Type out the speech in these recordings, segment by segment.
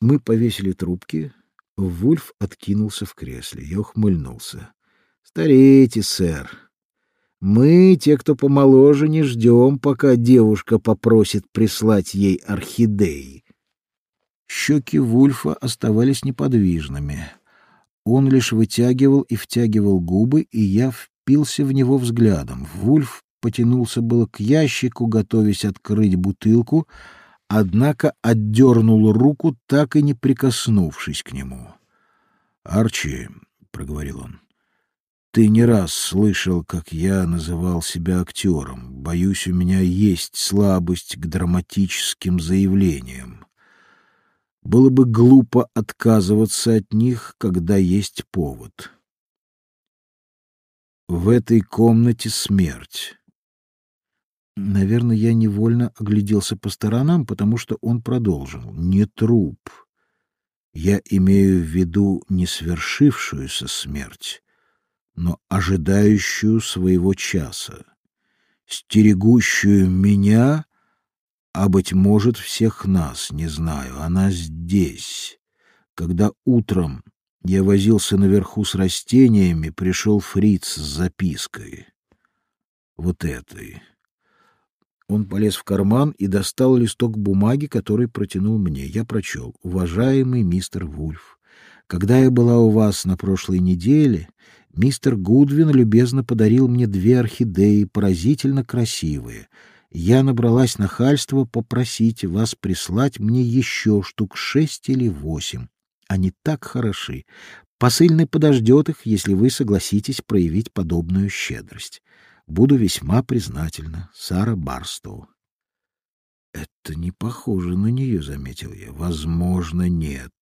Мы повесили трубки. Вульф откинулся в кресле. Я ухмыльнулся. Старейте, сэр. Мы, те, кто помоложе, не ждем, пока девушка попросит прислать ей орхидеи. Щеки Вульфа оставались неподвижными. Он лишь вытягивал и втягивал губы, и я впился в него взглядом. Вульф потянулся было к ящику, готовясь открыть бутылку, однако отдернул руку, так и не прикоснувшись к нему. «Арчи», — проговорил он, — «ты не раз слышал, как я называл себя актером. Боюсь, у меня есть слабость к драматическим заявлениям. Было бы глупо отказываться от них, когда есть повод. В этой комнате смерть. Наверное, я невольно огляделся по сторонам, потому что он продолжил. Не труп. Я имею в виду не свершившуюся смерть, но ожидающую своего часа, стерегущую меня а, быть может, всех нас, не знаю. Она здесь. Когда утром я возился наверху с растениями, пришел фриц с запиской. Вот этой. Он полез в карман и достал листок бумаги, который протянул мне. Я прочел. «Уважаемый мистер Вульф, когда я была у вас на прошлой неделе, мистер Гудвин любезно подарил мне две орхидеи, поразительно красивые — я набралась нахальства попросить вас прислать мне еще штук шесть или восемь. Они так хороши. Посыльный подождет их, если вы согласитесь проявить подобную щедрость. Буду весьма признательна. Сара Барстоу. Это не похоже на нее, заметил я. Возможно, нет.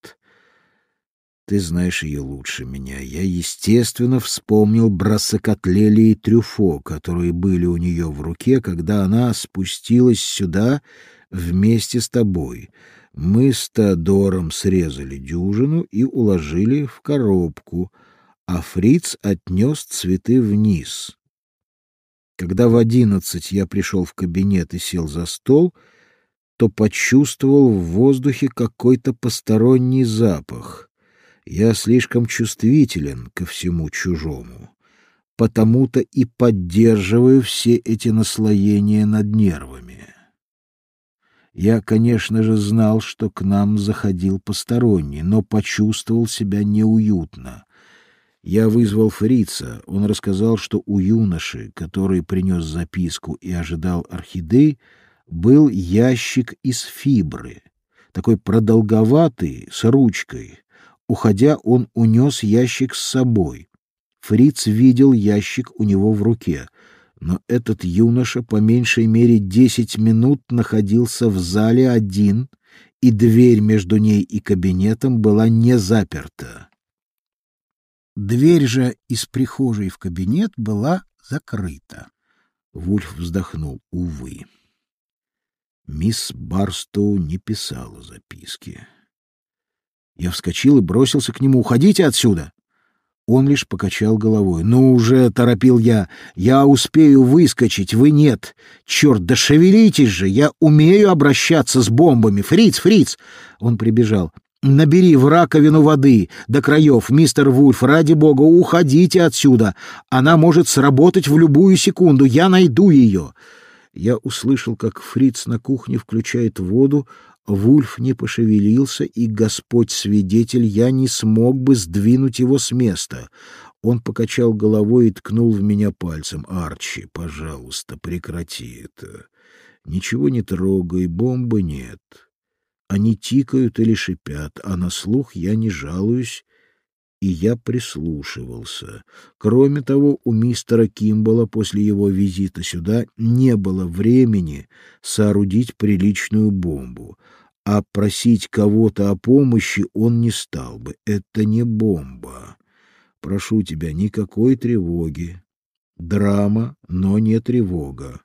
Ты знаешь ее лучше меня. Я, естественно, вспомнил брасокотлели и трюфо, которые были у нее в руке, когда она спустилась сюда вместе с тобой. Мы с Теодором срезали дюжину и уложили в коробку, а Фриц отнес цветы вниз. Когда в одиннадцать я пришел в кабинет и сел за стол, то почувствовал в воздухе какой-то посторонний запах. Я слишком чувствителен ко всему чужому, потому-то и поддерживаю все эти наслоения над нервами. Я, конечно же, знал, что к нам заходил посторонний, но почувствовал себя неуютно. Я вызвал фрица. Он рассказал, что у юноши, который принес записку и ожидал орхидей, был ящик из фибры, такой продолговатый, с ручкой, Уходя, он унес ящик с собой. Фриц видел ящик у него в руке, но этот юноша по меньшей мере десять минут находился в зале один, и дверь между ней и кабинетом была не заперта. Дверь же из прихожей в кабинет была закрыта. Вульф вздохнул. Увы. Мисс Барстоу не писала записки. Я вскочил и бросился к нему. «Уходите отсюда!» Он лишь покачал головой. «Ну уже!» — торопил я. «Я успею выскочить, вы нет! Черт, да шевелитесь же! Я умею обращаться с бомбами! Фриц, фриц!» Он прибежал. «Набери в раковину воды до краев, мистер Вульф, ради бога, уходите отсюда! Она может сработать в любую секунду, я найду ее!» Я услышал, как Фриц на кухне включает воду, Вульф не пошевелился, и Господь свидетель, я не смог бы сдвинуть его с места. Он покачал головой и ткнул в меня пальцем. «Арчи, пожалуйста, прекрати это. Ничего не трогай, бомбы нет. Они тикают или шипят, а на слух я не жалуюсь, и я прислушивался. Кроме того, у мистера Кимбала после его визита сюда не было времени соорудить приличную бомбу а просить кого-то о помощи он не стал бы. Это не бомба. Прошу тебя, никакой тревоги. Драма, но не тревога.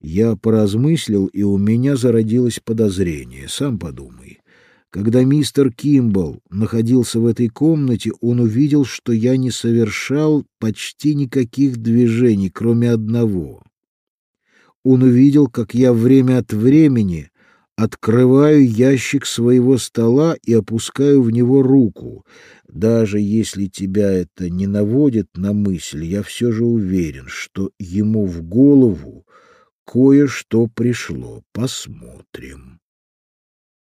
Я поразмыслил, и у меня зародилось подозрение. Сам подумай. Когда мистер Кимбл находился в этой комнате, он увидел, что я не совершал почти никаких движений, кроме одного. Он увидел, как я время от времени открываю ящик своего стола и опускаю в него руку. Даже если тебя это не наводит на мысль, я все же уверен, что ему в голову кое-что пришло. Посмотрим.